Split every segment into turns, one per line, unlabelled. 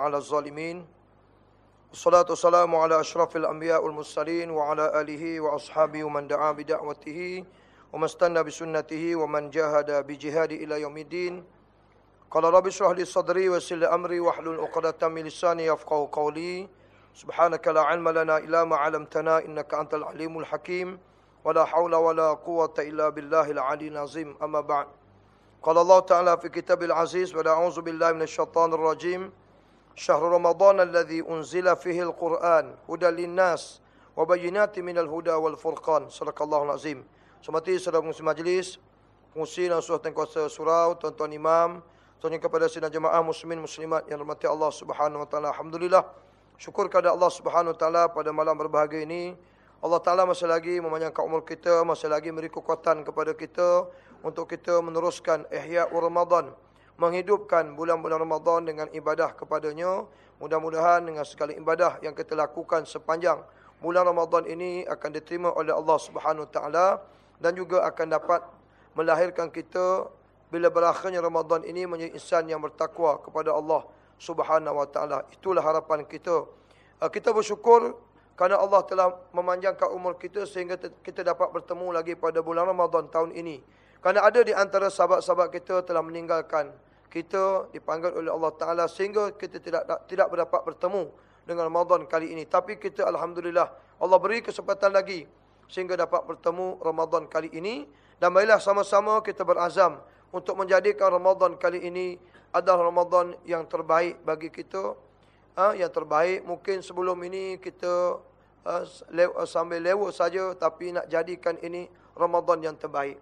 على الظالمين. والصلاة والسلام على أشرف الأنبياء والمرسلين وعلى آله وأصحابه ومن دعا بدعوته ومن استنى بسنته ومن جاهد بجهاد إلى يوم الدين. قال رب اشرح لي صدري ويسر أمري واحلل عقدة من لساني يفقهوا قولي. سبحانك لا علم لنا إلا ما علمتنا إنك أنت العليم الحكيم. ولا حول ولا قوة إلا بالله العلي العظيم. أما بعد. قال الله تعالى في كتاب العزيز ولا أعوذ بالله من الشيطان الرجيم. شهر رمضان الذي أنزل فيه القرآن هدى للناس وبينات من الهدى والفرقان صدق الله العظيم Semati saudara pengusi majlis, pengusi dan surat kuasa surau, tuan-tuan imam, tuan kepada sidang jemaah muslimin muslimat yang rahmati Allah Subhanahu wa taala. Alhamdulillah. Syukur kepada Allah Subhanahu wa taala pada malam berbahagia ini. Allah Taala masih lagi memanjangkan umur kita, masih lagi memberi kekuatan kepada kita untuk kita meneruskan ihya Ramadan menghidupkan bulan-bulan Ramadan dengan ibadah kepadanya. Mudah-mudahan dengan segala ibadah yang kita lakukan sepanjang bulan Ramadan ini akan diterima oleh Allah Subhanahu Wa Taala dan juga akan dapat melahirkan kita bila berakhirnya Ramadan ini menjadi insan yang bertakwa kepada Allah Subhanahu Wa Taala. Itulah harapan kita. Uh, kita bersyukur kerana Allah telah memanjangkan umur kita sehingga kita dapat bertemu lagi pada bulan Ramadan tahun ini. Kerana ada di antara sahabat-sahabat kita telah meninggalkan kita dipanggil oleh Allah Taala sehingga kita tidak tidak berdapat bertemu dengan Ramadan kali ini. Tapi kita alhamdulillah Allah beri kesempatan lagi sehingga dapat bertemu Ramadan kali ini dan marilah sama-sama kita berazam untuk menjadikan Ramadan kali ini adalah Ramadan yang terbaik bagi kita. Ha, yang terbaik mungkin sebelum ini kita uh, sambil lewat saja tapi nak jadikan ini Ramadan yang terbaik.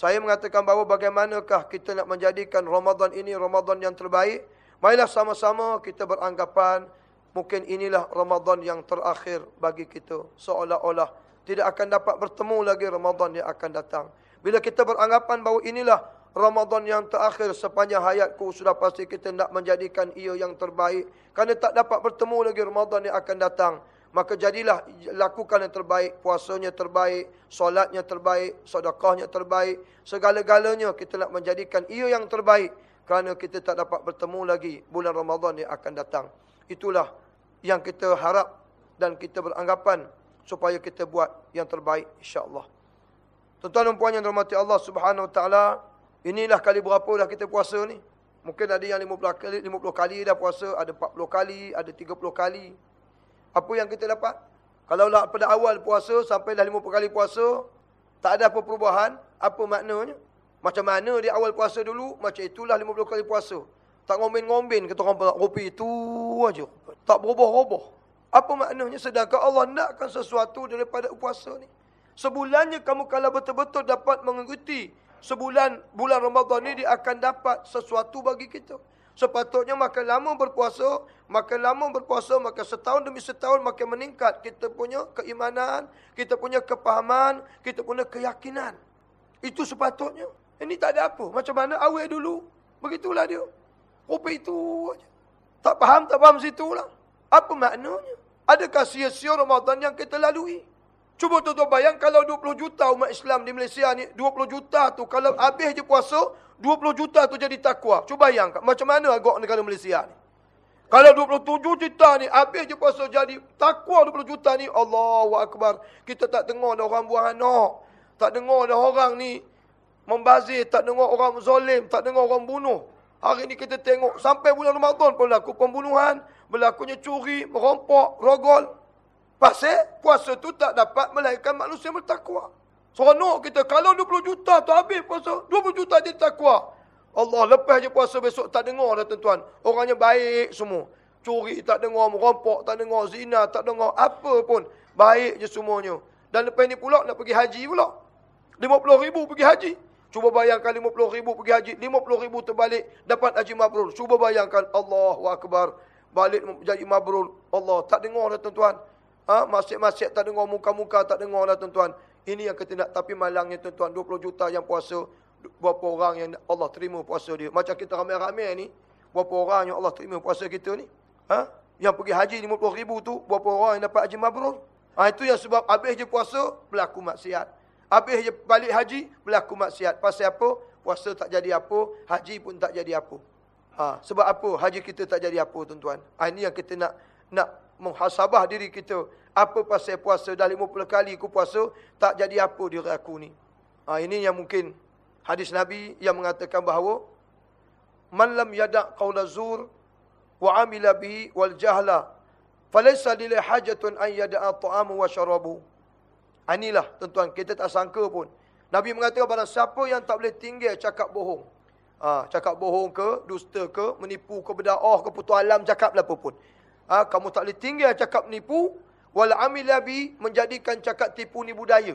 Saya mengatakan bahawa bagaimanakah kita nak menjadikan Ramadan ini Ramadan yang terbaik. Marilah sama-sama kita beranggapan mungkin inilah Ramadan yang terakhir bagi kita. Seolah-olah tidak akan dapat bertemu lagi Ramadan yang akan datang. Bila kita beranggapan bahawa inilah Ramadan yang terakhir sepanjang hayatku sudah pasti kita nak menjadikan ia yang terbaik. Kerana tak dapat bertemu lagi Ramadan yang akan datang. Maka jadilah lakukan yang terbaik, puasanya terbaik, solatnya terbaik, sedekahnya terbaik, segala-galanya kita nak menjadikan ia yang terbaik kerana kita tak dapat bertemu lagi bulan Ramadan yang akan datang. Itulah yang kita harap dan kita beranggapan supaya kita buat yang terbaik insya-Allah. Tuan-tuan dan puan yang dirahmati Allah Subhanahu wa taala, inilah kali berapa dah kita puasa ni? Mungkin ada yang 50 kali, 50 kali dah puasa, ada 40 kali, ada 30 kali. Apa yang kita dapat? Kalau pada awal puasa sampai dah 50 kali puasa, tak ada apa perubahan, apa maknanya? Macam mana di awal puasa dulu, macam itulah 50 kali puasa. Tak ngombin-ngombin kata orang pada kopi itu aja. Tak berubah-ubah. Apa maknanya? Sedangkan Allah nakkan sesuatu daripada puasa ni. Sebulannya kamu kalau betul-betul dapat mengikuti sebulan bulan Ramadan ni dia akan dapat sesuatu bagi kita. Sepatutnya makin lama berpuasa, makin lama berpuasa, maka setahun demi setahun makin meningkat kita punya keimanan, kita punya kepahaman, kita punya keyakinan. Itu sepatutnya. Ini tak ada apa. Macam mana awal dulu. Begitulah dia. Rupa itu aja. Tak faham, tak faham situ lah. Apa maknanya? Adakah sia-sia Ramadan yang kita lalui? Cuba tuan-tuan bayang kalau 20 juta umat Islam di Malaysia ni, 20 juta tu kalau habis je puasa, 20 juta tu jadi takwa. Cuba bayang macam mana agak negara Malaysia ni. Kalau 27 juta ni habis je puasa jadi takwa 20 juta ni, Allahu Akbar. Kita tak dengar dah orang buang anak. Tak dengar dah orang ni membazir, tak dengar orang zalim, tak dengar orang bunuh. Hari ni kita tengok sampai bulan Ramadan pun berlaku pembunuhan, berlakunya curi, merompok, rogol, Pasal puasa tu tak dapat melahirkan manusia bertakwa. Seronok kita. Kalau 20 juta tu habis puasa. 20 juta jadi takwa. Allah lepas je puasa besok tak dengar dah tuan-tuan. Orangnya baik semua. Curi tak dengar, merompok tak dengar, zina tak dengar. Apa pun. Baik je semuanya. Dan lepas ni pula nak pergi haji pula. 50 ribu pergi haji. Cuba bayangkan 50 ribu pergi haji. 50 ribu terbalik dapat haji mabrul. Cuba bayangkan Allah Akbar. Balik jadi mabrul. Allah tak dengar dah tuan-tuan. Ha, masjid-masjid tak dengar muka-muka tak dengar lah tuan-tuan. Ini yang kita nak tapi malangnya tuan-tuan 20 juta yang puasa berapa orang yang Allah terima puasa dia. Macam kita ramai-ramai ni berapa orang yang Allah terima puasa kita ni? Ha? Yang pergi haji 50 ribu tu berapa orang yang dapat haji mabrur? Ha, itu yang sebab habis je puasa berlaku maksiat. Habis je balik haji berlaku maksiat. Pasal apa? Puasa tak jadi apa, haji pun tak jadi apa. Ha, sebab apa haji kita tak jadi apa tuan-tuan? Ha, ini yang kita nak nak muhasabah diri kita. Apa pasal puasa dah 50 kali aku puasa, tak jadi apa diri aku ni. Ha, ini yang mungkin hadis Nabi yang mengatakan bahawa man lam yada' qawla zur wa amila bihi wal jahla falaysa lillahi hajatun an yada'a ta'amu wa syarabu. Inilah tuan-tuan, kita tak sangka pun. Nabi mengatakan pada siapa yang tak boleh tinggal cakap bohong. Ha, cakap bohong ke, dusta ke, menipu ke, berdakwah ke, putus alam, cakap apa pun. Ha, kamu tak boleh tinggal cakap menipu. Wal amilabi menjadikan cakap tipu ni budaya.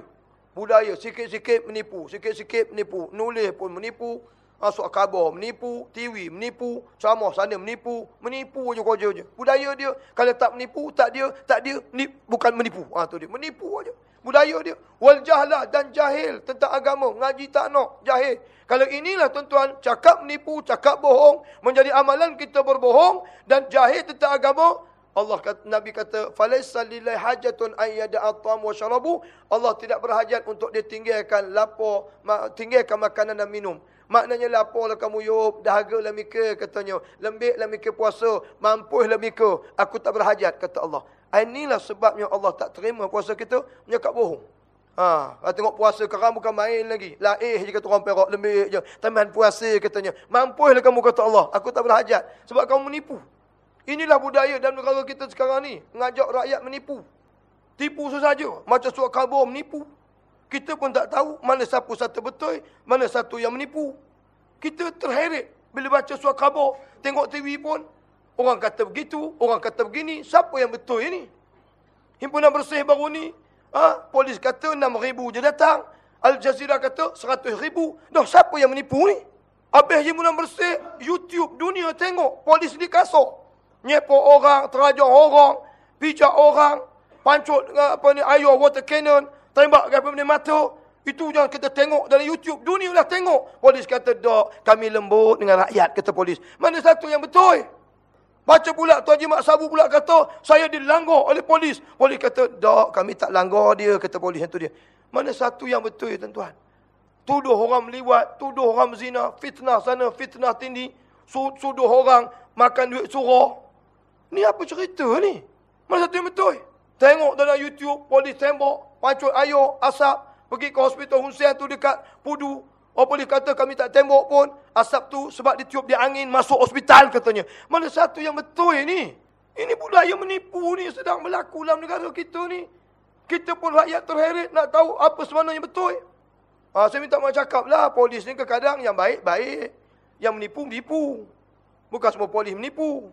Budaya, sikit-sikit menipu, sikit-sikit menipu. Nulis pun menipu. Masuk khabar, menipu. TV, menipu. Ceramah sana, menipu. Menipu je kerja je. Budaya dia, kalau tak menipu, tak dia, tak dia, ni, bukan menipu. Ha, tu dia, menipu aja budaya dia. Wal jahlah dan jahil tentang agama. Ngaji tak nak, jahil. Kalau inilah tuan-tuan, cakap menipu, cakap bohong, menjadi amalan kita berbohong dan jahil tentang agama, Allah kata, Nabi kata, "Falaisa lillahi hajatun an yada'a wa syarabu." Allah tidak berhajat untuk dia tinggalkan lapar, tinggalkan makanan dan minum. Maknanya laparlah kamu yub, dahagalah mika katanya. Lembiklah mika puasa, mampulah mika. Aku tak berhajat kata Allah. Inilah sebabnya Allah tak terima puasa kita menyekap bohong. Ha, tengok puasa kerang bukan main lagi. Laih je kata orang perak lembik je. Teman puasa katanya. Mampulah kamu kata Allah. Aku tak berhajat. Sebab kamu menipu. Inilah budaya dalam negara kita sekarang ni. Mengajak rakyat menipu. Tipu sesaja. Macam suat khabar menipu. Kita pun tak tahu mana satu satu betul. Mana satu yang menipu. Kita terheret. Bila baca suat khabar. Tengok TV pun. Orang kata begitu, orang kata begini. Siapa yang betul ini? Himpunan bersih baru ni. Ha? Polis kata 6 ribu je datang. Al Jazeera kata 100 ribu. Dah siapa yang menipu ni? Habis himpunan bersih, YouTube dunia tengok. Polis ni kasar. Nyepok orang, terajar orang. Pijak orang. Pancut apa ni, air water cannon. Tembak ke apa mata. Itu yang kita tengok dalam YouTube. Dunia lah tengok. Polis kata, dok, kami lembut dengan rakyat, kata polis. Mana satu yang betul? Baca pula Tuan Haji Mak Sabu pula kata, saya dilanggar oleh polis. Polis kata, tak, kami tak langgar dia, kata polis yang tu dia. Mana satu yang betul ya tuan-tuan? Tuduh orang meliwat, tuduh orang zina, fitnah sana, fitnah tini, suduh orang makan duit surah. Ni apa cerita ni? Mana satu yang betul? Tengok dalam YouTube, polis tembak, pancut air, asap, pergi ke hospital Hunsien tu dekat Pudu, Orang boleh kata kami tak tembok pun. Asap tu sebab ditiup di angin masuk hospital katanya. Mana satu yang betul ini? Ini budaya menipu ni sedang berlaku dalam negara kita ni. Kita pun rakyat terheret nak tahu apa sebenarnya betul. Ha, saya minta maaf cakap lah. Polis ni kadang yang baik, baik. Yang menipu, menipu. Bukan semua polis menipu.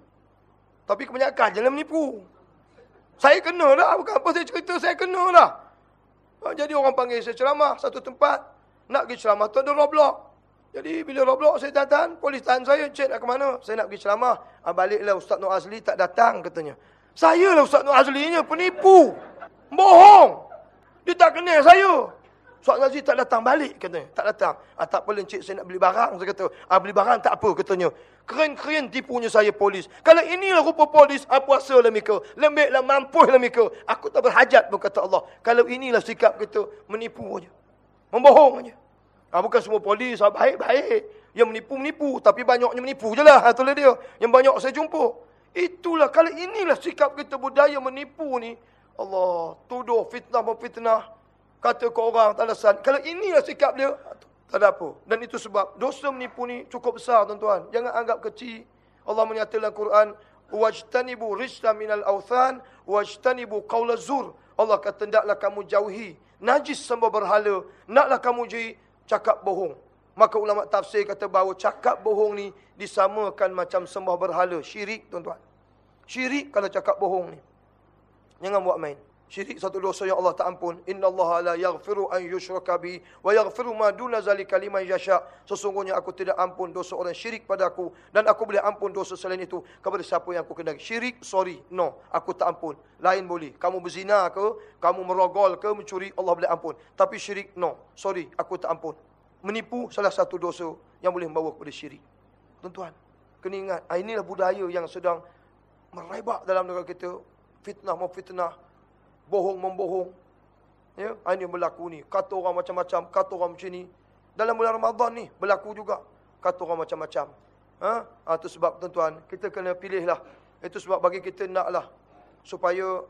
Tapi kebanyakan jangan menipu. Saya kena lah. Bukan apa saya cerita, saya kena lah. Ha, jadi orang panggil saya ceramah satu tempat. Nak pergi ceramah tu ada roblok. Jadi bila roblok saya datang, polis tahan saya, cek nak ke mana? Saya nak pergi ceramah. Ah, baliklah Ustaz Nur Azli tak datang katanya. Saya lah Ustaz Nur Azli nya penipu. Bohong. Dia tak kenal saya. Ustaz Nur Azli tak datang balik katanya. Tak datang. Ah, tak apa cik saya nak beli barang. Saya kata, ah, beli barang tak apa katanya. Keren-keren tipunya saya polis. Kalau inilah rupa polis, ah, puasa lah mereka. Lembiklah, mampuh lah mereka. Aku tak berhajat pun kata Allah. Kalau inilah sikap kita, menipu saja. Membohong saja. Ha, bukan semua polis ha, baik-baik. Yang menipu-menipu. Tapi banyaknya menipu je lah. Itulah dia. Yang banyak saya jumpa. Itulah. Kalau inilah sikap kita budaya menipu ni. Allah. Tuduh fitnah memfitnah. Kata ke orang tak alasan. Kalau inilah sikap dia. Tak ada apa. Dan itu sebab dosa menipu ni cukup besar tuan-tuan. Jangan anggap kecil. Allah menyatakan Quran. Wajtanibu rizla minal awthan. Wajtanibu qawla zur. Allah kata, tidaklah kamu jauhi. Najis sembah berhala. Naklah kamu jadi cakap bohong. Maka ulama tafsir kata bahawa cakap bohong ni disamakan macam sembah berhala. Syirik tuan-tuan. Syirik kalau cakap bohong ni. Jangan buat main. Syirik satu dosa yang Allah tak ampun. Inna Allah la yaghfiru an yushraka bi wa yaghfiru ma duna zalika liman yasha. Sesungguhnya aku tidak ampun dosa orang syirik pada aku dan aku boleh ampun dosa selain itu kepada siapa yang aku kenal. Syirik, sorry, no, aku tak ampun. Lain boleh. Kamu berzina ke, kamu merogol ke, mencuri, Allah boleh ampun. Tapi syirik, no, sorry, aku tak ampun. Menipu salah satu dosa yang boleh membawa kepada syirik. Tuan-tuan, kena ingat, ah, inilah budaya yang sedang merebak dalam negara kita. Fitnah, memfitnah, bohong membohong. Ya, ini berlaku ni. Kata orang macam-macam, kata orang macam ni. Dalam bulan Ramadan ni berlaku juga. Kata orang macam-macam. Ha? ha itu sebab tuan-tuan, kita kena pilihlah. Itu sebab bagi kita naklah supaya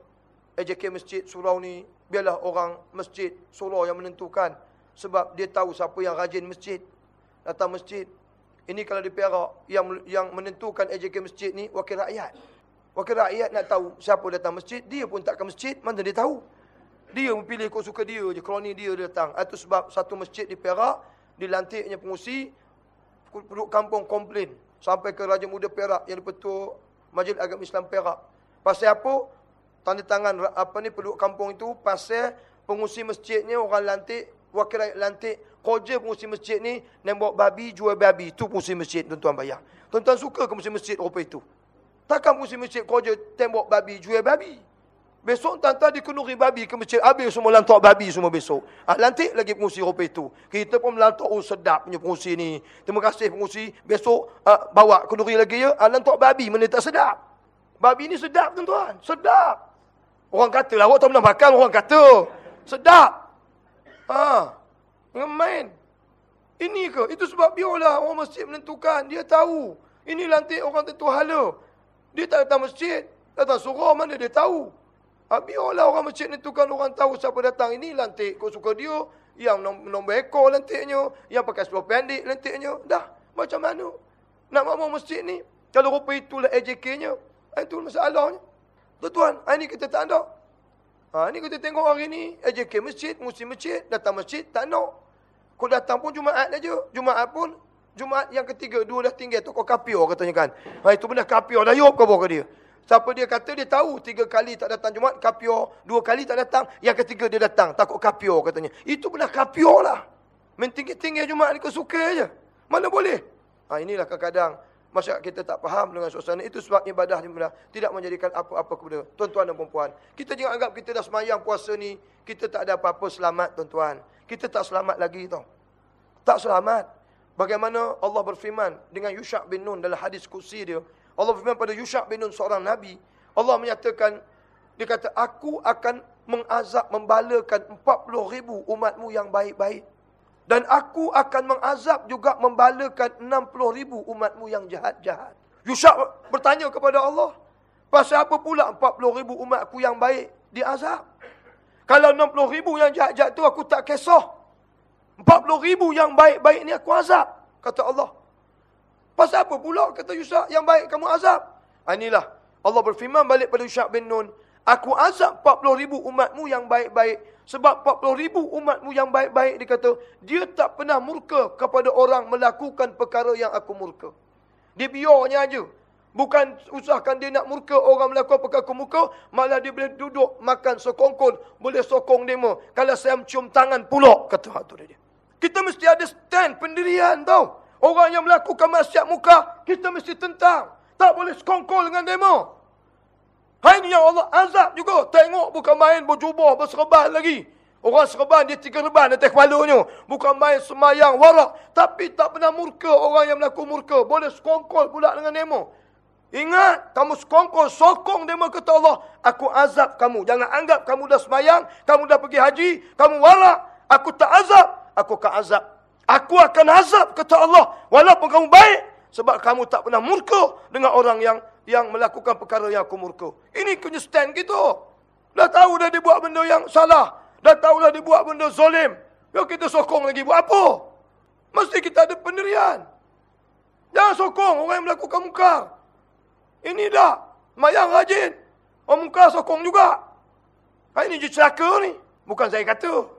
AJK Masjid Surau ni biarlah orang masjid Surau yang menentukan sebab dia tahu siapa yang rajin masjid datang masjid ini kalau di Perak yang yang menentukan AJK masjid ni wakil rakyat wakil rakyat nak tahu siapa datang masjid dia pun tak ke masjid mana dia tahu. Dia memilih kau suka dia je koloni dia datang. Itu sebab satu masjid di Perak dilantiknya pengusi penduduk kampung komplain sampai ke Raja Muda Perak yang dipetua Majlis Agama Islam Perak. Pasal apa? Tanda tangan apa ni penduduk kampung itu pasal pengusi masjidnya orang lantik wakil rakyat lantik koja pengusi masjid ni nak bawa babi jual babi. Tu pengusi masjid tuan-tuan bayar. Tuan-tuan suka ke pengusi masjid rupa itu takkan pengusi masjid koja tembok babi jual babi besok tuan-tuan dikenuri babi ke masjid habis semua lantak babi semua besok ah, lantik lagi pengusi rupa itu kita pun melantak oh sedap punya pengusi ni terima kasih pengusi besok ah, bawa kenduri lagi ya ah, lantak babi mana tak sedap babi ni sedap tuan-tuan sedap Orang kata lah, awak tak pernah makan, orang kata. Sedap. Ha. Dengan main. Ini ke? Itu sebab biarlah orang masjid menentukan. Dia tahu. Ini lantik orang tentu hala. Dia tak datang masjid. Datang surau mana dia tahu. Ha, biarlah orang masjid menentukan orang tahu siapa datang. Ini lantik. Kau suka dia. Yang nombor ekor lantiknya. Yang pakai seluar pendek lantiknya. Dah. Macam mana? Nak makmur masjid ni. Kalau rupa itulah AJK-nya. Itu masalahnya. Tuan-tuan, hari ni kita tak ada. Ha, ni kita tengok hari ni, AJK masjid, musim masjid, datang masjid, tak nak. Kau datang pun Jumaat aja. Jumaat pun, Jumaat yang ketiga, dua dah tinggal. Tokok kapio katanya kan. Ha, itu benar kapio. Dah yop kau ke dia. Siapa dia kata, dia tahu tiga kali tak datang Jumaat, kapio. Dua kali tak datang, yang ketiga dia datang. Takut kapio katanya. Itu benar kapio lah. Main tinggi-tinggi Jumaat ni kau suka aja. Mana boleh? Ha, inilah kadang-kadang masyarakat kita tak faham dengan suasana itu sebab ibadah ibadah tidak menjadikan apa-apa kepada tuan-tuan dan puan-puan. Kita jangan anggap kita dah semayang puasa ni, kita tak ada apa-apa selamat tuan-tuan. Kita tak selamat lagi tau. Tak selamat. Bagaimana Allah berfirman dengan Yusha' bin Nun dalam hadis kursi dia. Allah berfirman pada Yusha' bin Nun seorang Nabi. Allah menyatakan, dia kata, aku akan mengazab, membalakan 40 ribu umatmu yang baik-baik. Dan aku akan mengazab juga membalakan 60 ribu umatmu yang jahat-jahat. Yusuf bertanya kepada Allah. Pasal apa pula 40 ribu umatku yang baik diazab? Kalau 60 ribu yang jahat-jahat tu aku tak kisah. 40 ribu yang baik-baik ni aku azab. Kata Allah. Pasal apa pula kata Yusuf yang baik kamu azab? Ah, inilah. Allah berfirman balik pada Yusuf bin Nun. Aku azab 40 ribu umatmu yang baik-baik sebab 40 ribu umatmu yang baik-baik dia kata, dia tak pernah murka kepada orang melakukan perkara yang aku murka. Dia biarnya aja. Bukan usahakan dia nak murka orang melakukan perkara aku murka, malah dia boleh duduk makan sokongkol, boleh sokong demo. Kalau saya mencium tangan pulak, kata tu dia. Kita mesti ada stand pendirian tau. Orang yang melakukan maksiat muka, kita mesti tentang. Tak boleh sekongkol dengan demo. Hai ni yang Allah azab juga. Tengok bukan main berjubah, berserban lagi. Orang serban dia tiga reban atas kepalanya. Bukan main semayang, warak. Tapi tak pernah murka orang yang melakukan murka. Boleh sekongkol pula dengan demo. Ingat, kamu sekongkol, sokong demo kata Allah. Aku azab kamu. Jangan anggap kamu dah semayang, kamu dah pergi haji, kamu warak. Aku tak azab, aku akan azab. Aku akan azab kata Allah. Walaupun kamu baik, sebab kamu tak pernah murka dengan orang yang yang melakukan perkara yang aku murka. Ini punya stand kita. Dah tahu dah dia buat benda yang salah. Dah tahu dah dia buat benda zolim. Ya kita sokong lagi buat apa? Mesti kita ada pendirian. Jangan sokong orang yang melakukan muka. Ini dah. Mayang rajin. Orang muka sokong juga. Ini je celaka ni. Bukan saya kata.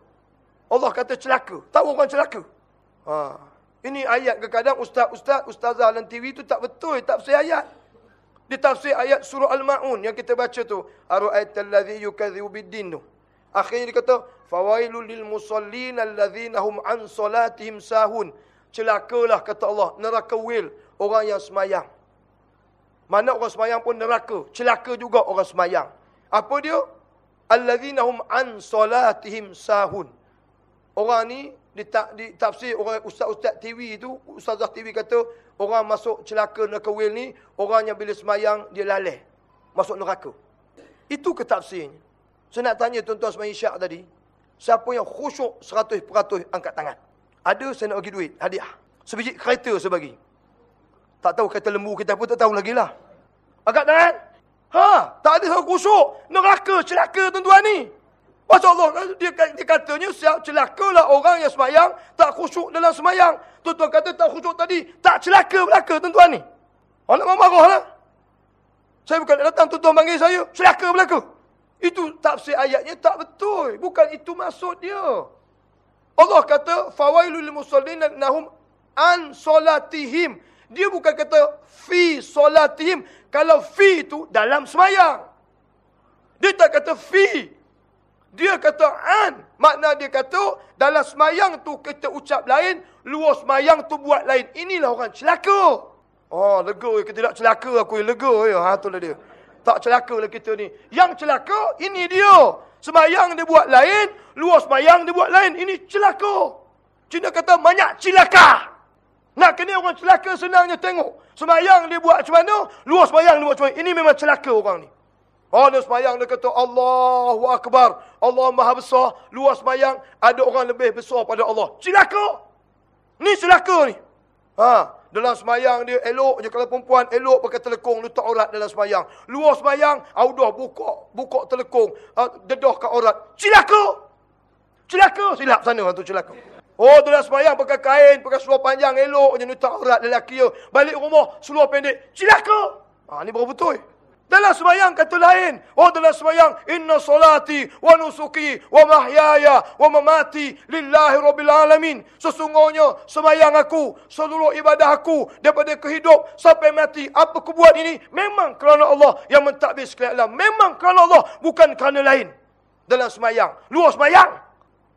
Allah kata celaka. Tahu orang celaka? Ha. Ini ayat kadang-kadang ustaz-ustaz, ustazah dalam TV tu tak betul. Tak betul ayat. Di tafsir ayat surah Al-Ma'un yang kita baca tu. Aru'aital ladhi biddin tu. Akhirnya dia kata. Fawailul lil musallin alladhina hum an salatihim sahun. Celakalah kata Allah. Neraka wil. Orang yang semayang. Mana orang semayang pun neraka. Celaka juga orang semayang. Apa dia? Alladhina hum an salatihim sahun. Orang ni di, di tafsir orang ustaz-ustaz TV itu, ustazah TV kata, orang masuk celaka neraka wil ni, orang yang bila semayang, dia lalai. Masuk neraka. Itu ke tafsirnya. Saya nak tanya tuan-tuan semayang syak tadi, siapa yang khusyuk 100% angkat tangan? Ada, saya nak bagi duit, hadiah. Sebiji kereta saya bagi. Tak tahu kata lembu kita pun tak tahu lagi lah. Agak tangan. Ha, tak ada khusyuk. Neraka celaka tuan-tuan ni. Pasal Allah dia, dia katanya siap celakalah orang yang semayang tak khusyuk dalam semayang. Tuan-tuan kata tak khusyuk tadi, tak celaka belaka tuan-tuan ni. Allah nak marah lah. Saya bukan datang tuan-tuan panggil saya, celaka belaka. Itu tafsir ayatnya tak betul. Bukan itu maksud dia. Allah kata fawailul musallin nahum an solatihim dia bukan kata fi solatihim. Kalau fi itu dalam semayang. Dia tak kata fi. Dia kata an. Makna dia kata dalam semayang tu kita ucap lain. Luar semayang tu buat lain. Inilah orang celaka. Oh lega. Kita tak celaka aku. Lega ya. Ha tu lah dia. Tak celaka lah kita ni. Yang celaka ini dia. Semayang dia buat lain. Luar semayang dia buat lain. Ini celaka. Cina kata banyak celaka. Nak kena orang celaka senangnya tengok. Semayang dia buat macam mana, luar semayang dia buat macam mana. Ini memang celaka orang ni. Oh, dia semayang dia kata, Allahu Akbar. Allah Maha Besar. Luar semayang, ada orang lebih besar pada Allah. Celaka. Ni celaka ni. Ha, dalam semayang dia elok je kalau perempuan elok pakai telekong letak aurat dalam semayang. Luar semayang, audah buka buka telekong, uh, dedah ke aurat. Celaka. Celaka silap sana tu celaka. Oh, dalam semayang pakai kain, pakai seluar panjang, elok je nutak aurat lelaki dia. Balik rumah, seluar pendek. Cilaka! Ha, ni baru betul. Dalam semayang kata lain. Oh, dalam semayang. Inna salati wa nusuki wa mahyaya wa mamati lillahi rabbil alamin. Sesungguhnya semayang aku, seluruh ibadah aku daripada kehidup sampai mati. Apa aku buat ini? Memang kerana Allah yang mentadbir sekalian alam. Memang kerana Allah, bukan kerana lain. Dalam semayang. Luar semayang.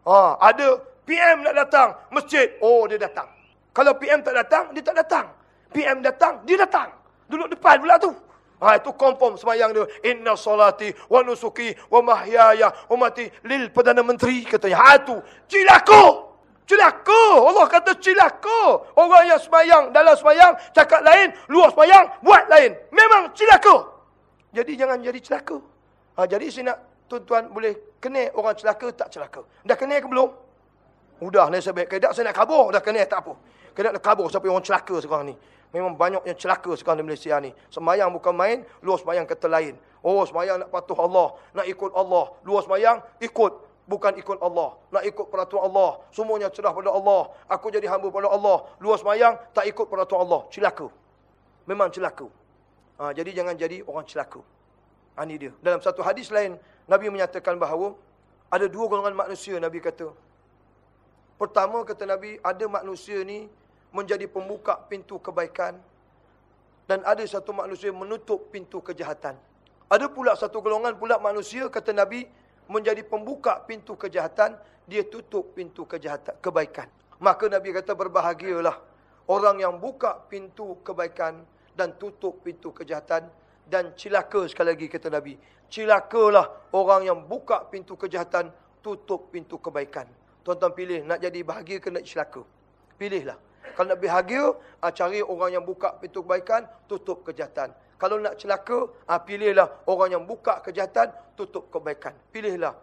Ha, ada PM nak datang masjid, oh dia datang. Kalau PM tak datang, dia tak datang. PM datang, dia datang. Duduk depan pula tu. Ha, itu confirm semayang dia. Inna salati wa nusuki wa mahyaya wa mati lil Perdana Menteri. Katanya, ha tu. Cilaku. Cilaku. Allah kata cilaku. Orang yang semayang dalam semayang, cakap lain. Luar semayang, buat lain. Memang cilaku. Jadi jangan jadi celaka. Ha, jadi saya nak tuan-tuan boleh kena orang celaka tak celaka. Dah kena ke belum? Udah saya nak kabur dah kena tak apa. Kena kabur sampai orang celaka sekarang ni. Memang banyak yang celaka sekarang di Malaysia ni. Semayang bukan main, luar semayang kata lain. Oh semayang nak patuh Allah, nak ikut Allah. Luar semayang ikut bukan ikut Allah. Nak ikut peraturan Allah. Semuanya cerah pada Allah. Aku jadi hamba pada Allah. Luar semayang tak ikut peraturan Allah. Celaka. Memang celaka. Ha, jadi jangan jadi orang celaka. Ha, ini dia. Dalam satu hadis lain, Nabi menyatakan bahawa ada dua golongan manusia, Nabi kata. Pertama kata Nabi, ada manusia ni menjadi pembuka pintu kebaikan. Dan ada satu manusia menutup pintu kejahatan. Ada pula satu golongan pula manusia, kata Nabi, menjadi pembuka pintu kejahatan, dia tutup pintu kejahatan, kebaikan. Maka Nabi kata berbahagialah orang yang buka pintu kebaikan dan tutup pintu kejahatan. Dan cilaka sekali lagi kata Nabi. Cilakalah orang yang buka pintu kejahatan, tutup pintu kebaikan. Tuan-tuan pilih nak jadi bahagia ke nak celaka. Pilihlah. Kalau nak bahagia, ah, cari orang yang buka pintu kebaikan, tutup kejahatan. Kalau nak celaka, ah, pilihlah orang yang buka kejahatan, tutup kebaikan. Pilihlah.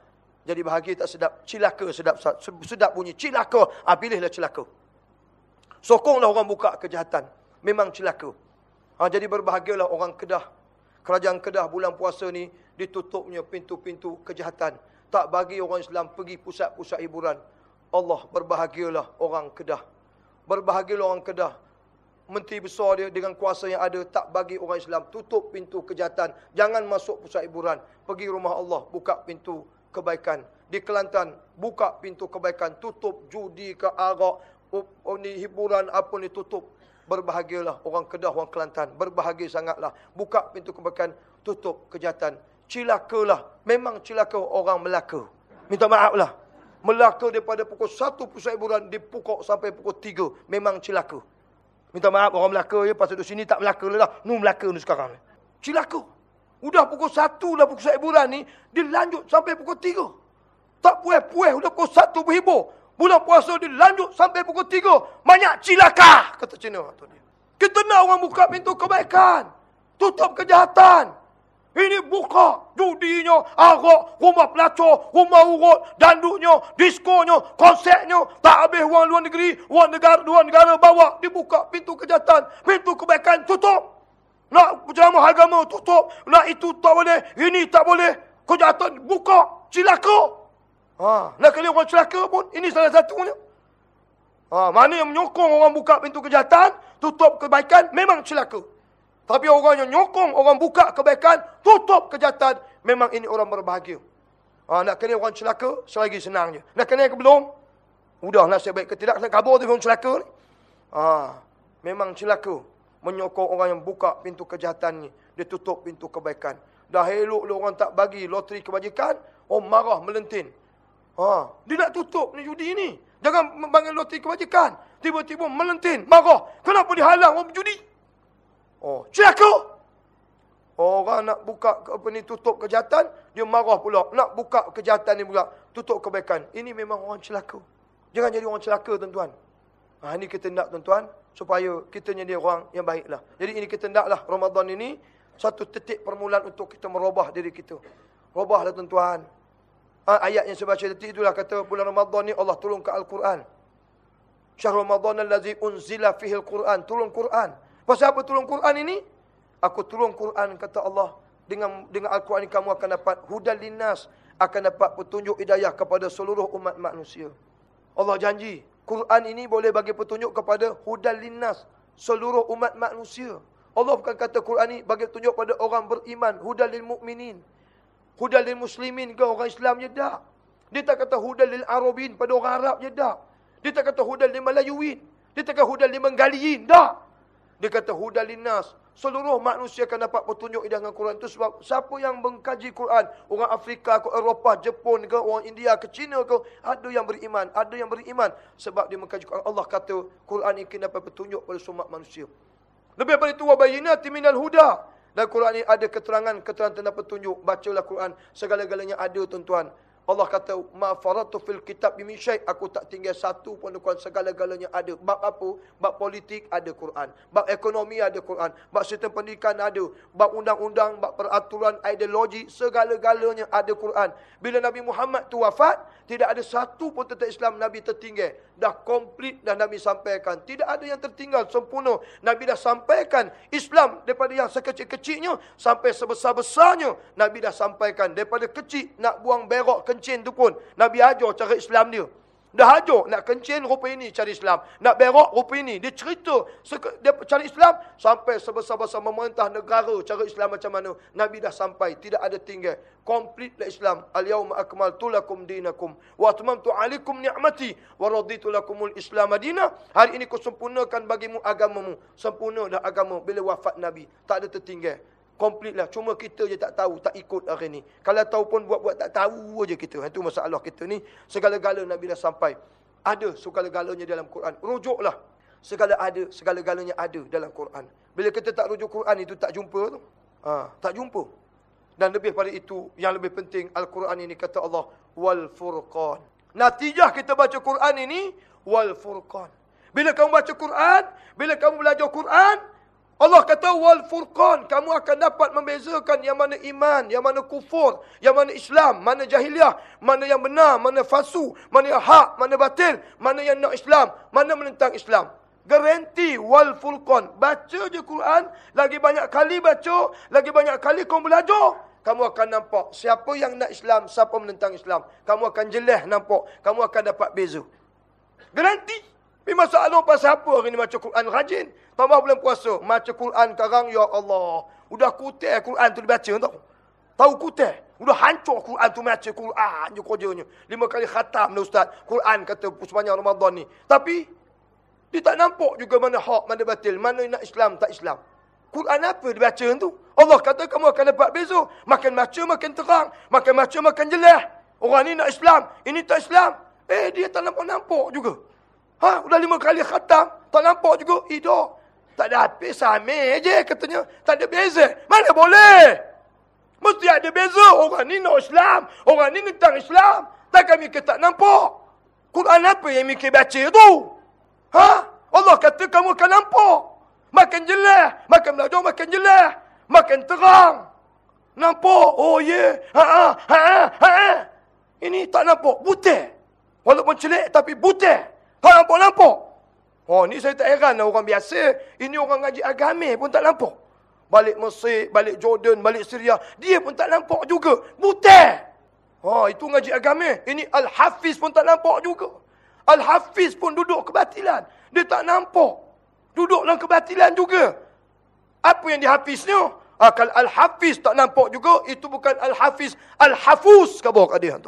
Jadi bahagia tak sedap. Celaka sedap. Sedap bunyi. Celaka. Ah, pilihlah celaka. Sokonglah orang buka kejahatan. Memang celaka. Jadi berbahagialah orang Kedah. Kerajaan Kedah bulan puasa ni ditutupnya pintu-pintu kejahatan. Tak bagi orang Islam pergi pusat-pusat hiburan. Allah berbahagialah orang Kedah. Berbahagialah orang Kedah. Menteri besar dia dengan kuasa yang ada tak bagi orang Islam tutup pintu kejahatan. Jangan masuk pusat hiburan. Pergi rumah Allah buka pintu kebaikan. Di Kelantan buka pintu kebaikan, tutup judi ke arak, oh, ni hiburan apa ni tutup. Berbahagialah orang Kedah, orang Kelantan. Berbahagia sangatlah. Buka pintu kebaikan, tutup kejahatan. Cilakalah. Memang cilaka orang Melaka. Minta maaflah. Melaka daripada pukul 1 pusat hiburan dipukul sampai pukul 3. Memang celaka. Minta maaf orang Melaka ya. Pasal di sini tak Melaka lah. Nu Melaka ni sekarang. Celaka. Udah pukul 1 dah pusat hiburan ni. Dia lanjut sampai pukul 3. Tak puas-puas. Udah pukul 1 berhibur. Bulan puasa dia lanjut sampai pukul 3. Banyak cilaka. Kata Cina. Kita nak orang buka pintu kebaikan. Tutup kejahatan. Ini buka judinya, arak, rumah pelacur, rumah urut, danduknya, diskonya, konsertnya. Tak habis wang luar negeri, wang negara, luar negara bawa. Dibuka pintu kejahatan, pintu kebaikan, tutup. Nak ceramah agama, tutup. Nak itu tak boleh, ini tak boleh. Kejahatan, buka, cilaka. Ha, nak kali orang celaka pun, ini salah satunya. Ha, mana yang menyokong orang buka pintu kejahatan, tutup kebaikan, memang celaka. Tapi orang yang nyokong orang buka kebaikan, tutup kejahatan, memang ini orang berbahagia. Ha, nak kena orang celaka, selagi senangnya. Nak kena ke belum? Udah nasib baik ke tidak, nak kabur tu orang celaka ni. Ha, memang celaka. Menyokong orang yang buka pintu kejahatan ni. Dia tutup pintu kebaikan. Dah elok lu orang tak bagi loteri kebajikan, orang marah melentin. Ha, dia nak tutup ni judi ni. Jangan bagi loteri kebajikan. Tiba-tiba melentin, marah. Kenapa dihalang orang berjudi? Oh, celaka. Orang nak buka apa ni tutup kejahatan, dia marah pula. Nak buka kejahatan ni pula, tutup kebaikan. Ini memang orang celaka. Jangan jadi orang celaka tuan-tuan. Ha, ini kita nak tuan-tuan supaya kita jadi orang yang baiklah. Jadi ini kita naklah Ramadan ini satu titik permulaan untuk kita merubah diri kita. Rubahlah tuan-tuan. Ha, ayat yang saya baca tadi itulah kata bulan Ramadan ni Allah turun ke Al-Quran. Syahrul Ramadan allazi unzila fihi Al-Quran. Turun Quran. Pasal apa turun Quran ini? Aku turun Quran kata Allah dengan dengan Al-Quran kamu akan dapat hudal linnas, akan dapat petunjuk hidayah kepada seluruh umat manusia. Allah janji, Quran ini boleh bagi petunjuk kepada hudal linnas, seluruh umat manusia. Allah bukan kata Quran ini bagi petunjuk pada orang beriman, hudal lil mukminin. Hudal lil muslimin ke orang Islam je tak. Dia tak kata hudal lil arabin pada orang Arab je tak. Dia tak kata hudal lil malayuin. Dia tak kata hudal lil menggaliin. Tak. Dia kata hudal linnas. Seluruh manusia akan dapat petunjuk dengan Quran. Itu sebab siapa yang mengkaji Quran. Orang Afrika ke Eropah, Jepun ke, orang India ke, China ke. Ada yang beriman. Ada yang beriman. Sebab dia mengkaji Quran. Allah kata Quran ini dapat petunjuk pada semua manusia. Lebih daripada itu, wabayinati minal huda. Dan Quran ini ada keterangan-keterangan tentang petunjuk. Bacalah Quran. Segala-galanya ada tuan-tuan. Allah kata, ma faratu fil kitab min syai, aku tak tinggal satu pun Quran segala-galanya ada. Bab apa? Bab politik ada Quran. Bab ekonomi ada Quran. Bab sistem pendidikan ada. Bab undang-undang, bab peraturan, ideologi, segala-galanya ada Quran. Bila Nabi Muhammad tu wafat, tidak ada satu pun tentang Islam Nabi tertinggal. Dah komplit dah Nabi sampaikan. Tidak ada yang tertinggal sempurna. Nabi dah sampaikan Islam daripada yang sekecil-kecilnya sampai sebesar-besarnya. Nabi dah sampaikan daripada kecil nak buang berok kencing tu pun Nabi ajar cara Islam dia. Dah ajar nak kencing rupa ini cari Islam. Nak berok rupa ini. Dia cerita dia cari Islam sampai sebesar-besar memerintah negara cara Islam macam mana. Nabi dah sampai. Tidak ada tinggal. Kompletlah Islam. Al-yawma akmaltu lakum dinakum. Wa atmamtu alikum ni'mati. Wa raditu lakumul Islam madinah. Hari ini ku sempurnakan bagimu agamamu. Sempurna dah agama bila wafat Nabi. Tak ada tertinggal. Komplit lah. Cuma kita je tak tahu, tak ikut hari ni. Kalau tahu pun buat-buat tak tahu aja kita. Itu masalah kita ni. Segala-gala Nabi dah sampai. Ada segala-galanya dalam Quran. Rujuklah. Segala ada, segala-galanya ada dalam Quran. Bila kita tak rujuk Quran itu tak jumpa tu. Ha, tak jumpa. Dan lebih pada itu, yang lebih penting, Al-Quran ini kata Allah, Wal Furqan. Natijah kita baca Quran ini, Wal Furqan. Bila kamu baca Quran, bila kamu belajar Quran, Allah kata wal furqan, kamu akan dapat membezakan yang mana iman, yang mana kufur, yang mana Islam, mana jahiliah, mana yang benar, mana falsu, mana yang hak, mana batil, mana yang nak Islam, mana menentang Islam. Garanti wal furqan. Baca je Quran, lagi banyak kali baca, lagi banyak kali kau belajar, kamu akan nampak siapa yang nak Islam, siapa menentang Islam. Kamu akan jelas nampak, kamu akan dapat beza. Garanti. Tapi masalah pasal apa hari ni baca Quran rajin? Tambah bulan puasa, baca Quran sekarang, Ya Allah. Udah kutai Quran tu dibaca tau. Tahu kutai? Udah hancur Quran tu baca Quran je kerjanya. Lima kali khatam dah Ustaz. Quran kata sepanjang Ramadan ni. Tapi, dia tak nampak juga mana hak, mana batil. Mana nak Islam, tak Islam. Quran apa dibaca tu? Allah kata kamu akan dapat beza. Makin baca, makin terang. Makin baca, makin jelas. Orang ni nak Islam, ini tak Islam. Eh, dia tak nampak-nampak juga. Ha, sudah lima kali khatam. Tak nampak juga. Hidup. Tak ada habis sama je katanya. Tak ada beza. Mana boleh? Mesti ada beza. Orang ni nak Islam. Orang ni tentang Islam. Tak kami tak nampak. Quran apa yang mikir baca tu? Ha? Allah kata kamu akan nampak. Makin jelas. Makin belajar makin jelas. Makin terang. Nampak? Oh ya. Yeah. Ha, ha, ha, ha, ha. Ini tak nampak. Butir. Walaupun celik tapi butir. Tak nampak-nampak. Oh, ni saya tak heran lah orang biasa. Ini orang ngaji agama pun tak nampak. Balik Mesir, balik Jordan, balik Syria. Dia pun tak nampak juga. Butir. Oh, itu ngaji agama. Ini Al-Hafiz pun tak nampak juga. Al-Hafiz pun duduk kebatilan. Dia tak nampak. Duduk dalam kebatilan juga. Apa yang dihafiznya? Ah, kalau Al-Hafiz tak nampak juga, itu bukan Al-Hafiz. Al-Hafuz ke bawah dia.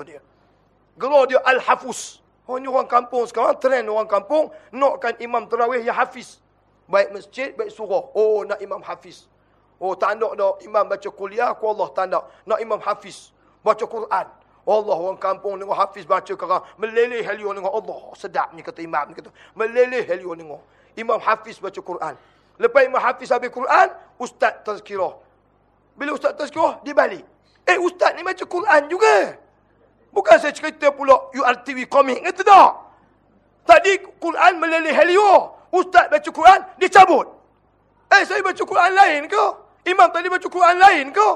Gelar dia Al-Hafuz. Oh, ini orang kampung sekarang. Trend orang kampung. Nakkan imam terawih yang Hafiz. Baik masjid, baik surah. Oh, nak imam Hafiz. Oh, tak nak dah imam baca kuliah. Aku Allah tak nak. Nak imam Hafiz. Baca Quran. Allah orang kampung dengan Hafiz baca kerana meleleh halion dengan Allah. Sedapnya kata imam ni kata. Meleleh halion dengan Imam Hafiz baca Quran. Lepas Imam Hafiz habis Quran, Ustaz tazkirah. Bila Ustaz tazkirah, dia balik. Eh, Ustaz ni baca Quran juga. Bukan saya cerita pula URTV komik, kata tak? Tadi Quran melalui helio. Ustaz baca Quran, dia cabut. Eh, saya baca Quran lain ke? Imam tadi baca Quran lain ke?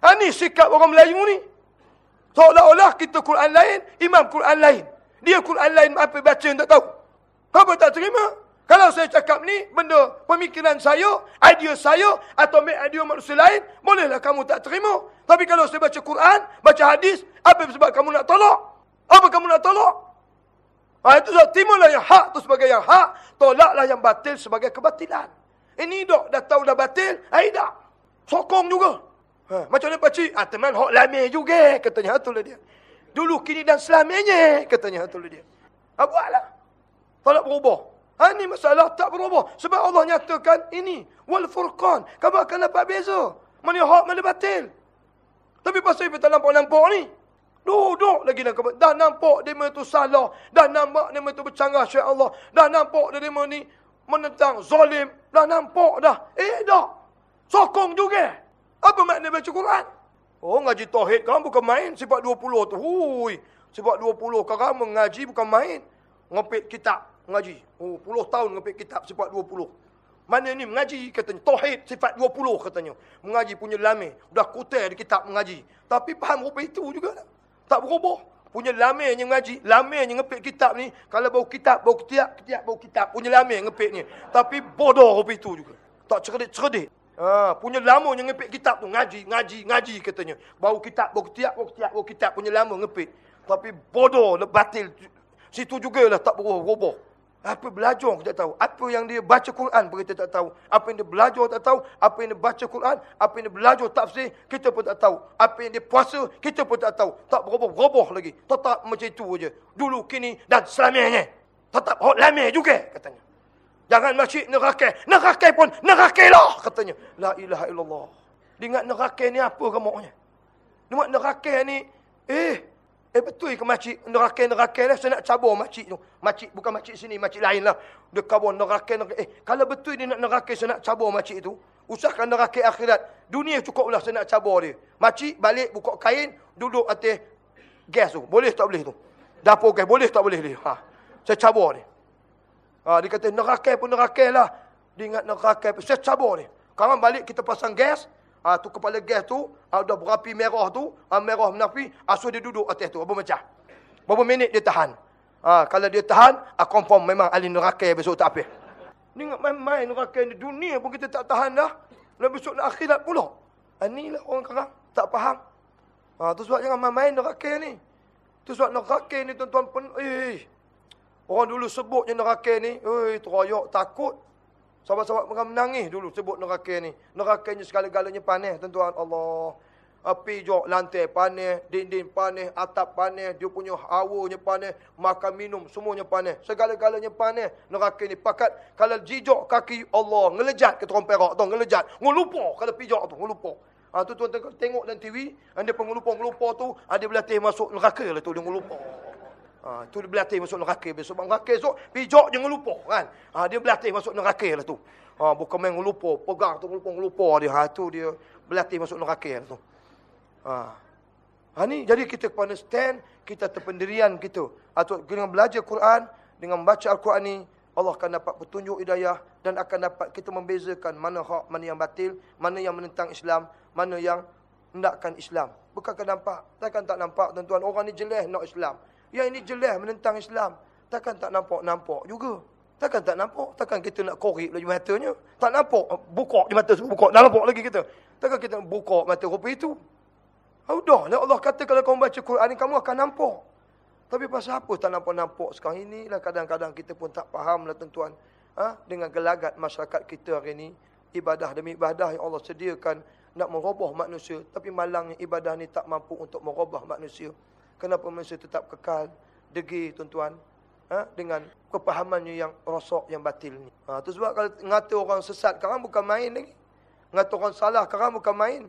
Ha, ni sikap orang Melayu ni. Seolah-olah kita Quran lain, Imam Quran lain. Dia Quran lain apa baca, tak tahu. Apa tak terima? Kalau saya cakap ni benda pemikiran saya, idea saya atau idea manusia lain, bolehlah kamu tak terima. Tapi kalau saya baca Quran, baca hadis, apa sebab kamu nak tolak? Apa kamu nak tolak? Ha, itu sebab timbullah yang hak tu sebagai yang hak, tolaklah yang batil sebagai kebatilan. Ini dok dah tahu dah batil, ai dah. Sokong juga. Ha, macam mana pakcik? Ah, teman hok lame juga, katanya. Itulah dia. Dulu, kini dan selamanya, katanya. Itulah dia. Ha, buatlah. Tolak berubah. Ha, ini masalah tak berubah. Sebab Allah nyatakan ini. Wal furqan. Kamu akan dapat beza. Mana hak, mana batil. Tapi pasal kita tak nampak-nampak ni. Duduk lagi dalam kebun. Dah nampak dia itu salah. Dah nampak dia itu bercanggah syaitan Allah. Dah nampak dia ni menentang zalim. Dah nampak dah. Eh dah. Sokong juga. Apa makna baca Quran? Oh ngaji tauhid kan bukan main. Sifat 20 tu. Hui. Sifat 20 kan mengaji bukan main. Ngepit kitab mengaji. Oh, puluh tahun ngepik kitab sifat dua puluh. Mana ni mengaji katanya. Tauhid sifat dua puluh katanya. Mengaji punya lame. Dah kutai di kitab mengaji. Tapi faham rupa itu juga tak? Berubah. Punya lame yang mengaji. Lame yang ngepik kitab ni. Kalau bau kitab, bau ketiak, ketiak bau kitab. Punya lame yang ngepik ni. Tapi bodoh rupa itu juga. Tak cerdik-cerdik. Ha, punya lama yang ngepik kitab tu. Ngaji, ngaji, ngaji katanya. Bau kitab, bau ketiak, bau ketiak, bau kitab. Punya lama ngepik. Tapi bodoh, batil. Situ jugalah tak berubah. Apa belajar kita tahu. Apa yang dia baca Quran pun kita tak tahu. Apa yang dia belajar tak tahu. Apa yang dia baca Quran. Apa yang dia belajar tafsir. Kita pun tak tahu. Apa yang dia puasa. Kita pun tak tahu. Tak berubah-ubah lagi. Tetap macam itu saja. Dulu, kini dan selamanya. Tetap hot lama juga katanya. Jangan masjid neraka. Neraka pun neraka lah katanya. La ilaha illallah. Dia ingat neraka ni apa kamunya? Dia ingat neraka ni. Eh. Eh betul ke makcik neraka-neraka lah saya nak cabur makcik tu. Makcik bukan makcik sini, makcik lain lah. Dia kabur neraka-neraka. Eh kalau betul dia nak neraka saya nak cabur makcik tu. Usahakan neraka akhirat. Dunia cukup lah saya nak cabur dia. Makcik balik buka kain, duduk atas gas tu. Boleh tak boleh tu? Dapur gas, boleh tak boleh dia? Ha. Saya cabur ni. Ha, dia kata neraka pun neraka lah. Dia ingat neraka pun. Saya cabur ni. Sekarang balik kita pasang gas. Ah tu kepala gas tu ada berapi merah tu, ah, merah menapi, asuh dia duduk atas tu, apa macam. Berapa minit dia tahan. Ah kalau dia tahan, ah confirm memang ahli neraka besok tak apa. Ni main-main neraka ni dunia pun kita tak tahan dah. Lalu besok nak akhirat pula. Ah inilah orang sekarang tak faham. Ah tu sebab jangan main-main neraka ni. Tu sebab neraka ni tuan-tuan pun eh Orang dulu sebutnya neraka ni, eh teroyak takut. Sahabat-sahabat mereka menangis dulu sebut neraka ni. Nerakanya segala-galanya panas tuan-tuan. Allah. Api jok lantai panas, dinding panas, atap panas, dia punya hawanya panas, makan minum semuanya panas. Segala-galanya panas neraka ni. Pakat kalau jijok kaki Allah ngelejat ke orang perak tu, ngelejat. Ngelupa kalau pijak tu, ngelupa. Ha, tu tuan tengok dalam TV, ada pengelupa-ngelupa tu, ada belatih masuk neraka lah tu, dia ngelupa. Ha, tu dia berlatih masuk neraka. Besok neraka esok, pijak jangan lupa. Kan? Ha, dia berlatih masuk neraka lah tu. Ha, bukan main lupa. Pegang tu lupa, lupa dia. Ha, tu dia berlatih masuk neraka lah tu. Ha. ha ni, jadi kita kena stand, kita terpendirian kita. Atau dengan belajar Quran, dengan baca Al-Quran ni, Allah akan dapat petunjuk hidayah dan akan dapat kita membezakan mana hak, mana yang batil, mana yang menentang Islam, mana yang hendakkan Islam. Bukankah nampak? Takkan tak nampak tuan-tuan orang ni jelas nak Islam. Yang ini jelas menentang Islam. Takkan tak nampak-nampak juga. Takkan tak nampak? Takkan kita nak korek lagi matanya? Tak nampak? Buka di mata semua. Buka. Tak nampak lagi kita. Takkan kita nak buka mata rupa itu? Sudah. Ya Allah kata kalau kamu baca Quran ni, kamu akan nampak. Tapi pasal apa tak nampak-nampak sekarang ini? Lah kadang-kadang kita pun tak faham lah tuan-tuan. Ha? Dengan gelagat masyarakat kita hari ini. Ibadah demi ibadah yang Allah sediakan nak merubah manusia. Tapi malangnya ibadah ni tak mampu untuk merubah manusia. Kenapa manusia tetap kekal, degi tuan-tuan. Ha? Dengan kepahamannya yang rosok, yang batil ni. Ha, itu sebab kalau ngata orang sesat, sekarang bukan main lagi. Ngata orang salah, sekarang bukan main.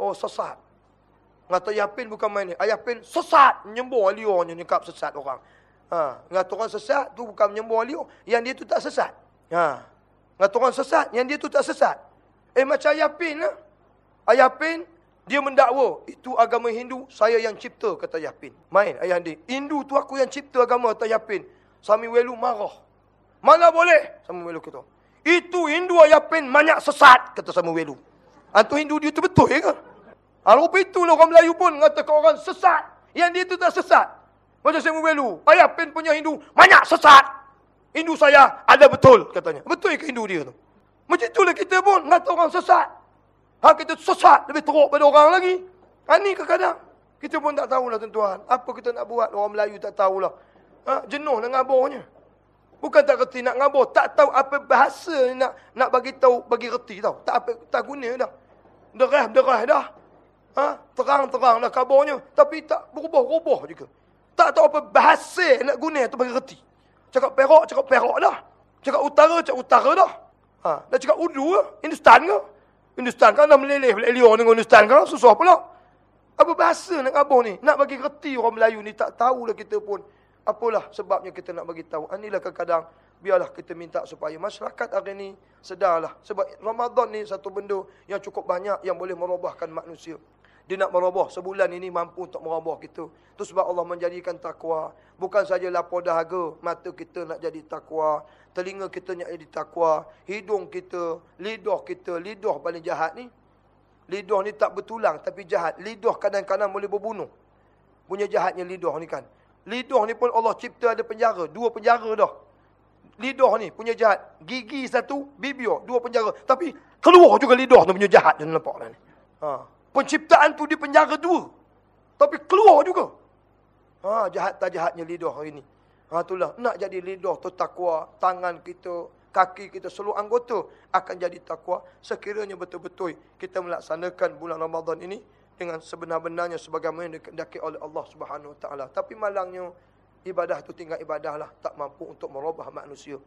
Oh, sesat. Ngata Yapin bukan main ni. Ayapin sesat. Menyembur liurnya nyekap sesat orang. Ha. Ngata orang sesat tu bukan menyembur liur. Yang dia tu tak sesat. Ha. Ngata orang sesat. Yang dia tu tak sesat. Eh macam Ayapin lah. Ayapin dia mendakwa. Itu agama Hindu. Saya yang cipta kata Ayapin. Main ayah dia. Hindu tu aku yang cipta agama kata Ayapin. Sami Welu marah. Mana boleh? Sami Welu kata. Itu Hindu Ayapin banyak sesat kata Sami Welu. Antu Hindu dia tu betul ya ke? Rupa itulah orang Melayu pun mengatakan orang sesat. Yang dia itu tak sesat. Macam saya membelu. Ayah pen punya Hindu. Banyak sesat. Hindu saya ada betul katanya. Betul ke Hindu dia tu? Macam itulah kita pun mengatakan orang sesat. Ha, kita sesat lebih teruk pada orang lagi. Ha, ni kadang Kita pun tak tahulah tuan-tuan. Apa kita nak buat orang Melayu tak tahulah. Ha, jenuh nak ngaburnya. Bukan tak reti nak ngabur. Tak tahu apa bahasa nak nak bagi tahu bagi reti tau. Tak apa tak guna dah. Derah-derah dah. Ha? Terang-terang lah kabarnya. Tapi tak berubah-ubah juga. Tak tahu apa bahasa nak guna tu bagi reti. Cakap perak, cakap perak dah. Cakap utara, cakap utara dah. Ha? Dah cakap udu ke? Hindustan ke? Hindustan kan dah meleleh meleleh dengan Hindustan kan? Susah pula. Apa bahasa nak kabar ni? Nak bagi reti orang Melayu ni. Tak tahulah kita pun. Apalah sebabnya kita nak bagi tahu. Inilah kadang-kadang biarlah kita minta supaya masyarakat hari ini sedarlah. Sebab Ramadan ni satu benda yang cukup banyak yang boleh merubahkan manusia. Dia nak merubah sebulan ini mampu untuk merubah kita. Itu sebab Allah menjadikan takwa. Bukan saja lapor dahaga, mata kita nak jadi takwa. Telinga kita nak jadi takwa. Hidung kita, lidah kita, lidah paling jahat ni. Lidah ni tak bertulang tapi jahat. Lidah kadang-kadang boleh berbunuh. Punya jahatnya lidah ni kan. Lidah ni pun Allah cipta ada penjara. Dua penjara dah. Lidah ni punya jahat. Gigi satu, bibir, dua penjara. Tapi keluar juga lidah tu punya jahat. Jangan nampak lah ni. Haa. Penciptaan tu di penjara dua. Tapi keluar juga. Ha, jahat tak jahatnya lidah hari ini. Ha, itulah. Nak jadi lidah tu takwa. Tangan kita, kaki kita, seluruh anggota akan jadi takwa. Sekiranya betul-betul kita melaksanakan bulan Ramadan ini. Dengan sebenar-benarnya sebagaimana dikendaki oleh Allah Subhanahu Wa Tapi malangnya ibadah tu tinggal ibadah lah. Tak mampu untuk merubah manusia.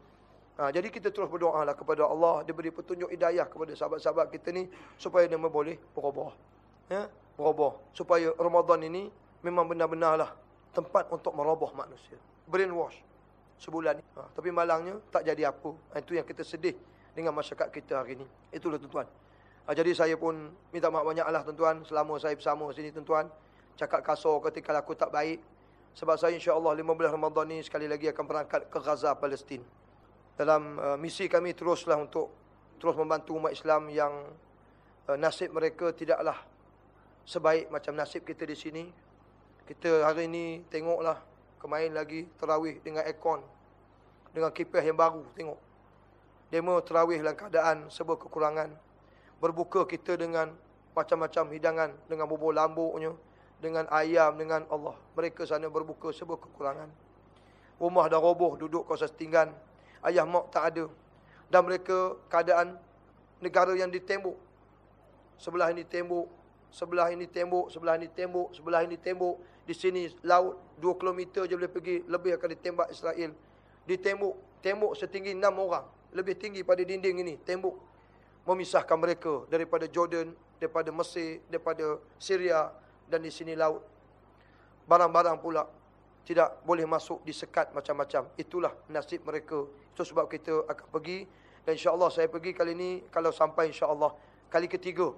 Ha, jadi kita terus berdoa lah kepada Allah. Dia beri petunjuk hidayah kepada sahabat-sahabat kita ni. Supaya dia boleh berubah ya, merubah. Supaya Ramadan ini memang benar-benarlah tempat untuk merubah manusia. Brainwash sebulan ni. Ha, tapi malangnya tak jadi apa. Ha, itu yang kita sedih dengan masyarakat kita hari ini. Itulah tuan-tuan. Ha, jadi saya pun minta maaf banyak lah tuan-tuan. Selama saya bersama sini tuan-tuan. Cakap kasar ketika aku tak baik. Sebab saya insyaAllah 15 Ramadan ni sekali lagi akan berangkat ke Gaza, Palestin. Dalam uh, misi kami teruslah untuk terus membantu umat Islam yang uh, nasib mereka tidaklah sebaik macam nasib kita di sini. Kita hari ini tengoklah kemarin lagi terawih dengan aircon. Dengan kipas yang baru tengok. Demo terawih dalam keadaan sebuah kekurangan. Berbuka kita dengan macam-macam hidangan. Dengan bubur lambuknya. Dengan ayam, dengan Allah. Mereka sana berbuka sebuah kekurangan. Rumah dah roboh duduk kawasan setinggan. Ayah mak tak ada. Dan mereka keadaan negara yang ditembok. Sebelah ini tembok, sebelah ini tembok, sebelah ini tembok, sebelah ini tembok. Di sini laut 2 km je boleh pergi, lebih akan ditembak Israel. Ditembok, tembok setinggi 6 orang, lebih tinggi pada dinding ini, tembok memisahkan mereka daripada Jordan, daripada Mesir, daripada Syria dan di sini laut. Barang-barang pula tidak boleh masuk disekat macam-macam. Itulah nasib mereka. Itu sebab kita akan pergi. Dan insya-Allah saya pergi kali ini kalau sampai insya-Allah. Kali ketiga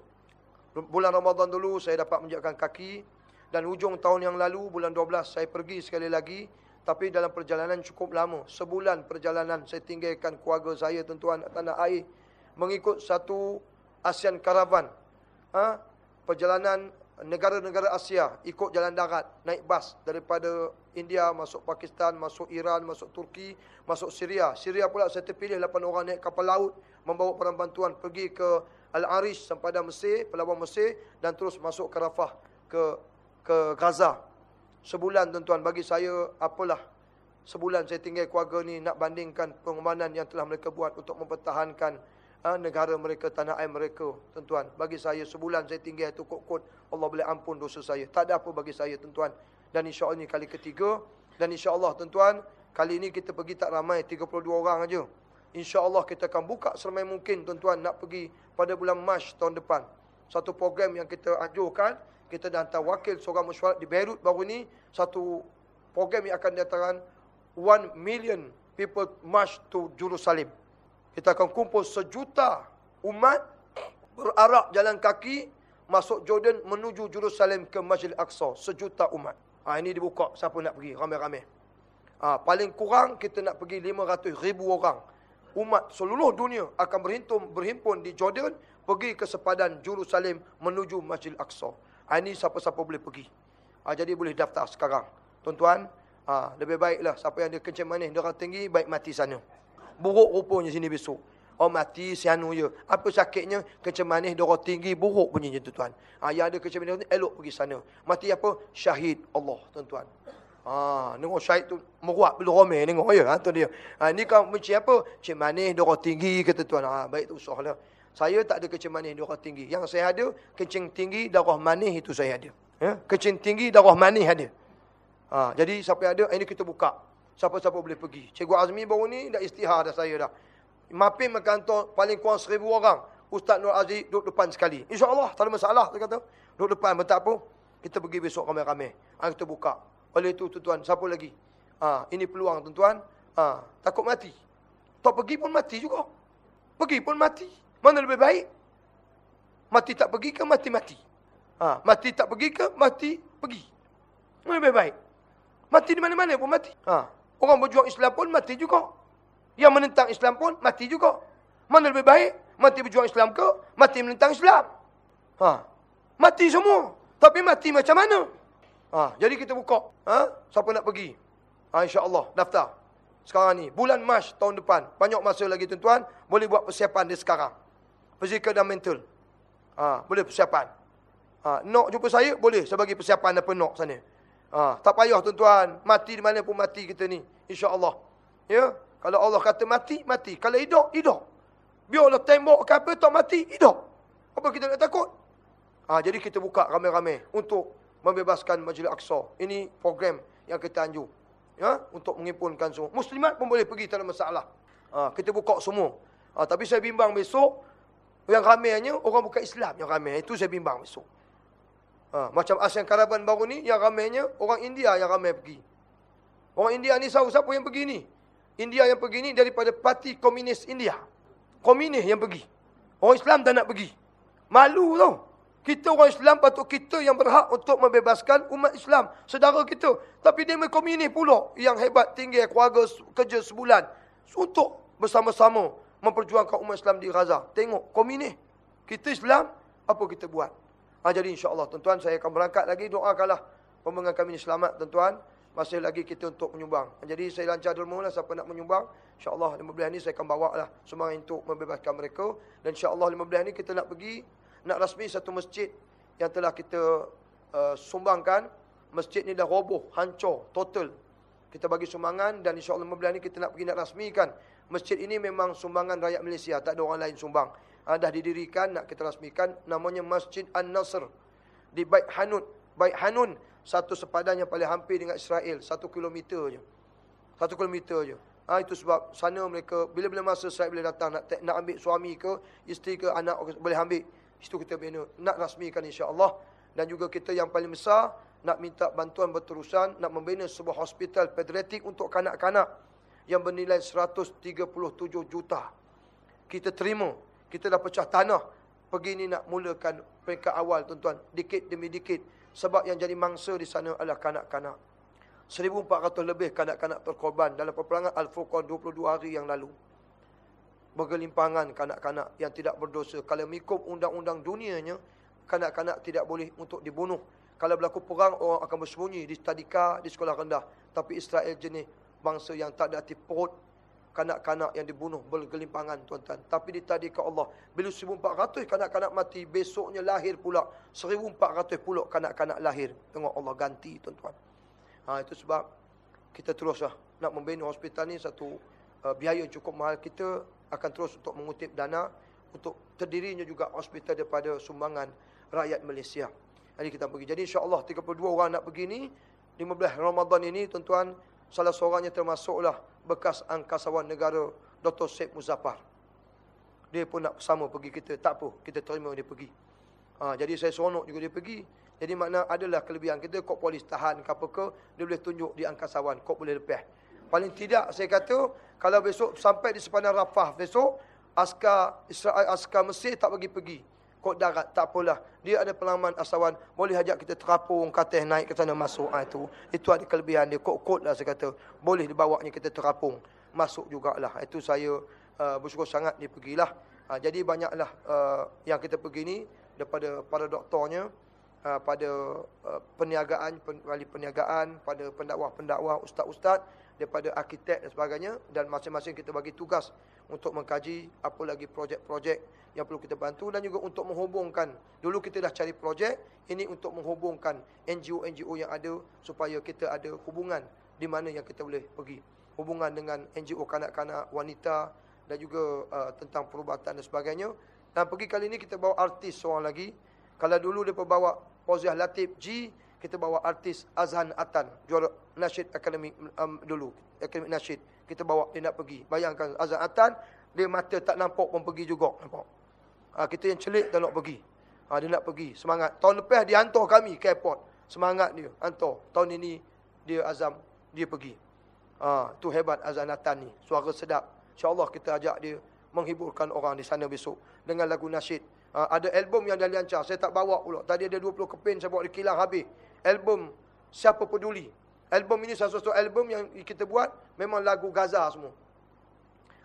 bulan Ramadan dulu saya dapat menjaga kaki. Dan hujung tahun yang lalu bulan 12 saya pergi sekali lagi. Tapi dalam perjalanan cukup lama. Sebulan perjalanan saya tinggalkan keluarga saya tuan-tuan tanah air. Mengikut satu ASEAN Caravan. Ha? perjalanan negara-negara Asia ikut jalan darat, naik bas daripada India masuk Pakistan, masuk Iran, masuk Turki, masuk Syria. Syria pula saya terpilih 8 orang naik kapal laut membawa barang bantuan pergi ke Al-Arish sampai Mesir, pelabuhan Mesir dan terus masuk ke Rafah ke ke Gaza. Sebulan tuan-tuan bagi saya apalah sebulan saya tinggal keluarga ni nak bandingkan pengorbanan yang telah mereka buat untuk mempertahankan ha, negara mereka, tanah air mereka, tuan-tuan. Bagi saya sebulan saya tinggal itu kot-kot, Allah boleh ampun dosa saya. Tak ada apa bagi saya, tuan-tuan. Dan insya-Allah ini kali ketiga dan insya-Allah tuan-tuan, kali ini kita pergi tak ramai, 32 orang aja. Insya-Allah kita akan buka seramai mungkin tuan-tuan nak pergi pada bulan Mac tahun depan. Satu program yang kita ajukan, kita dah hantar wakil seorang mesyuarat di Beirut baru ni, satu program yang akan datangkan 1 million people march to Jerusalem. Kita akan kumpul sejuta umat berarak jalan kaki masuk Jordan menuju Jerusalem ke Masjid Al-Aqsa. Sejuta umat. Ha, ini dibuka siapa nak pergi ramai-ramai. Ha, paling kurang kita nak pergi 500 ribu orang. Umat seluruh dunia akan berhimpun, berhimpun di Jordan pergi ke sepadan Jerusalem menuju Masjid Al-Aqsa. Ha, ini siapa-siapa boleh pergi. Ha, jadi boleh daftar sekarang. Tuan-tuan, ha, lebih baiklah siapa yang dia kencing manis, dia orang tinggi, baik mati sana. Buruk rupanya sini besok. Oh mati sianu je. Apa sakitnya? Kencing manis darah tinggi buruk bunyinya tuan-tuan. Ha, yang ada kencing manis elok pergi sana. Mati apa? Syahid Allah tuan-tuan. Ha, tengok syahid tu meruat belum ramai tengok ya. Ha, tu dia. Ha, ni kan benci apa? Kencing manis darah tinggi kata tuan. Ha, baik tu usahlah. Saya tak ada kencing manis darah tinggi. Yang saya ada kencing tinggi darah manis itu saya ada. Ya? Kencing tinggi darah manis ada. Ha, jadi siapa yang ada ini kita buka. Siapa-siapa boleh pergi. Cikgu Azmi baru ni dah istihar dah saya dah. Mapin mengantor paling kurang seribu orang. Ustaz Nur Aziz duduk depan sekali. InsyaAllah tak ada masalah. Dia kata. Duduk depan. Bentar apa? Kita pergi besok ramai-ramai. Ha, kita buka. Oleh itu tuan-tuan. Siapa lagi? Ha, ini peluang tuan-tuan. Ha, takut mati. Tak pergi pun mati juga. Pergi pun mati. Mana lebih baik? Mati tak pergi ke mati-mati? Ha, mati tak pergi ke mati pergi? Mana lebih baik? Mati di mana-mana pun mati. Ha, Orang berjuang Islam pun mati juga. Yang menentang Islam pun mati juga. Mana lebih baik? Mati berjuang Islam ke? Mati menentang Islam? Ha. Mati semua. Tapi mati macam mana? Ha. Jadi kita buka. Ha. Siapa nak pergi? Ha. InsyaAllah. Daftar. Sekarang ni. Bulan Mac tahun depan. Banyak masa lagi tuan-tuan. Boleh buat persiapan dia sekarang. Physical dan mental. Ha. Boleh persiapan. Ha. Nak jumpa saya? Boleh. Saya bagi persiapan apa nak sana. Ha, tak payah tuan-tuan. Mati di mana pun mati kita ni. InsyaAllah. Ya. Kalau Allah kata mati, mati. Kalau hidup, hidup. Biarlah tembok ke apa, tak mati, hidup. Apa kita nak takut? Ha, jadi kita buka ramai-ramai untuk membebaskan Majlis Aqsa. Ini program yang kita anjur. Ya, untuk menghimpunkan semua. Muslimat pun boleh pergi, tak ada masalah. Ha, kita buka semua. Ha, tapi saya bimbang besok, yang ramainya orang bukan Islam yang ramai. Itu saya bimbang besok. Ha, macam ASEAN Karaban baru ni, yang ramainya orang India yang ramai pergi. Orang India ni tahu siapa yang pergi ni? India yang pergi ni daripada parti komunis India. Komunis yang pergi. Orang Islam tak nak pergi. Malu tau. Kita orang Islam patut kita yang berhak untuk membebaskan umat Islam. Sedara kita. Tapi dia komunis pula yang hebat tinggi keluarga kerja sebulan. Untuk bersama-sama memperjuangkan umat Islam di Gaza. Tengok komunis. Kita Islam, apa kita buat? Ha, jadi insyaAllah tuan-tuan saya akan berangkat lagi. Doakanlah pembangunan kami ini selamat tuan-tuan. Masih lagi kita untuk menyumbang. Jadi saya lancar dulu lah siapa nak menyumbang. InsyaAllah 15 ni saya akan bawa lah semua untuk membebaskan mereka. Dan insyaAllah 15 ni kita nak pergi. Nak rasmi satu masjid yang telah kita uh, sumbangkan. Masjid ni dah roboh, hancur, total. Kita bagi sumbangan dan insyaAllah 15 ni kita nak pergi nak rasmikan. Masjid ini memang sumbangan rakyat Malaysia. Tak ada orang lain sumbang uh, dah didirikan nak kita rasmikan namanya Masjid An-Nasr di Bait Hanun. Bait Hanun satu sepadan yang paling hampir dengan Israel, satu kilometer je. Satu kilometer je. Ha, itu sebab sana mereka bila-bila masa Israel boleh datang nak nak ambil suami ke, isteri ke, anak boleh ambil. Itu kita bina nak rasmikan insya-Allah dan juga kita yang paling besar nak minta bantuan berterusan nak membina sebuah hospital pediatrik untuk kanak-kanak yang bernilai 137 juta. Kita terima kita dah pecah tanah. Pergi ni nak mulakan peringkat awal tuan-tuan. Dikit demi dikit. Sebab yang jadi mangsa di sana adalah kanak-kanak. 1,400 lebih kanak-kanak terkorban dalam peperangan Al-Furqan 22 hari yang lalu. Bergelimpangan kanak-kanak yang tidak berdosa. Kalau mengikut undang-undang dunianya, kanak-kanak tidak boleh untuk dibunuh. Kalau berlaku perang, orang akan bersembunyi di tadika, di sekolah rendah. Tapi Israel jenis bangsa yang tak ada hati perut. Kanak-kanak yang dibunuh bergelimpangan, tuan-tuan. Tapi tadika Allah, bila 1,400 kanak-kanak mati, besoknya lahir pula. 1,400 pula kanak-kanak lahir. Tengok Allah ganti, tuan-tuan. Ha, itu sebab kita teruslah nak membina hospital ni satu uh, biaya yang cukup mahal. Kita akan terus untuk mengutip dana untuk terdirinya juga hospital daripada sumbangan rakyat Malaysia. Jadi kita pergi. Jadi insya-Allah 32 orang nak pergi ni 15 Ramadan ini tuan-tuan salah seorangnya termasuklah bekas angkasawan negara Dr. Syed Muzaffar. Dia pun nak sama pergi kita. Tak apa, kita terima dia pergi. Ha, jadi saya seronok juga dia pergi. Jadi makna adalah kelebihan kita kok polis tahan ke apa ke dia boleh tunjuk di angkasawan kok boleh lepas. Paling tidak saya kata kalau besok sampai di sepanjang Rafah besok askar Israel askar Mesir tak bagi pergi kod darat tak apalah. Dia ada pengalaman asawan. Boleh ajak kita terapung katil naik ke sana masuk. Ha, itu itu ada kelebihan dia. Kod-kod lah saya kata. Boleh dibawanya kita terapung. Masuk jugalah. Itu saya uh, bersyukur sangat dia pergilah. Ha, jadi banyaklah uh, yang kita pergi ni daripada para doktornya uh, pada uh, perniagaan wali perniagaan pada pendakwah-pendakwah ustaz-ustaz daripada arkitek dan sebagainya dan masing-masing kita bagi tugas untuk mengkaji apa lagi projek-projek yang perlu kita bantu dan juga untuk menghubungkan. Dulu kita dah cari projek ini untuk menghubungkan NGO-NGO yang ada supaya kita ada hubungan di mana yang kita boleh pergi. Hubungan dengan NGO kanak-kanak wanita dan juga uh, tentang perubatan dan sebagainya. Dan pergi kali ini kita bawa artis seorang lagi. Kalau dulu dia bawa Fauziah Latif G kita bawa artis Azhan Atan juara nasyid akademik um, dulu. Akademik nasyid. Kita bawa dia nak pergi. Bayangkan Azhan Atan dia mata tak nampak pun pergi juga nampak? Ha, kita yang celik tak nak pergi. Ha, dia nak pergi. Semangat. Tahun lepas dia hantar kami ke airport. Semangat dia hantar. Tahun ini dia azam dia pergi. Ha, tu hebat Azhan Atan ni. Suara sedap. Insyaallah kita ajak dia menghiburkan orang di sana besok dengan lagu nasyid. Ha, ada album yang dah liancah. Saya tak bawa pula. Tadi ada 20 kepin saya bawa di kilang habis album Siapa Peduli. Album ini salah satu album yang kita buat memang lagu Gaza semua.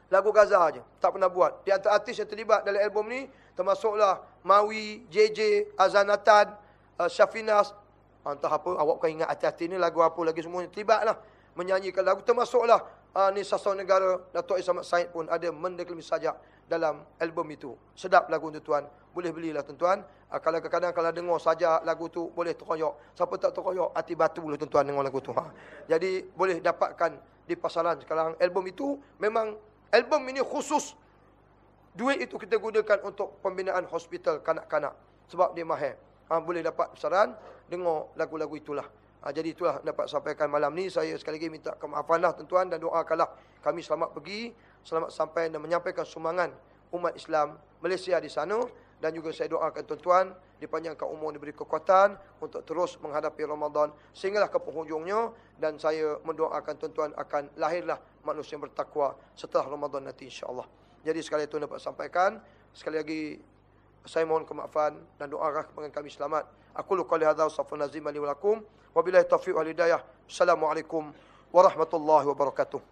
Lagu Gaza aja, tak pernah buat. Di antara artis yang terlibat dalam album ni termasuklah Mawi, JJ, Azanatan, uh, Syafinas. Entah apa, awak bukan ingat hati-hati ni lagu apa lagi semua terlibatlah menyanyikan lagu termasuklah uh, ni sasau negara Datuk Ismail Said pun ada mendeklami sajak dalam album itu. Sedap lagu tuan-tuan. Boleh belilah tuan-tuan. Uh, kalau kadang-kadang kalau dengar saja lagu tu boleh terkoyok. Siapa tak terkoyok hati batu lah tuan-tuan dengar lagu tu. Ha. Jadi boleh dapatkan di pasaran sekarang album itu memang album ini khusus duit itu kita gunakan untuk pembinaan hospital kanak-kanak sebab dia mahal. Ha, boleh dapat pasaran dengar lagu-lagu itulah. Ha, jadi itulah dapat sampaikan malam ni. Saya sekali lagi minta kemaafanlah tuan-tuan dan doakanlah kami selamat pergi, selamat sampai dan menyampaikan sumbangan umat Islam Malaysia di sana. Dan juga saya doakan tuan-tuan dipanjangkan umur diberi kekuatan untuk terus menghadapi Ramadan sehinggalah ke penghujungnya. Dan saya mendoakan tuan-tuan akan lahirlah manusia yang bertakwa setelah Ramadan nanti insyaAllah. Jadi sekali itu dapat sampaikan. Sekali lagi saya mohon kemaafan dan doa kepada kami selamat. Aku lu qali hadza wa nazim li wa lakum. Wabillahi taufiq wal hidayah. Assalamualaikum warahmatullahi wabarakatuh.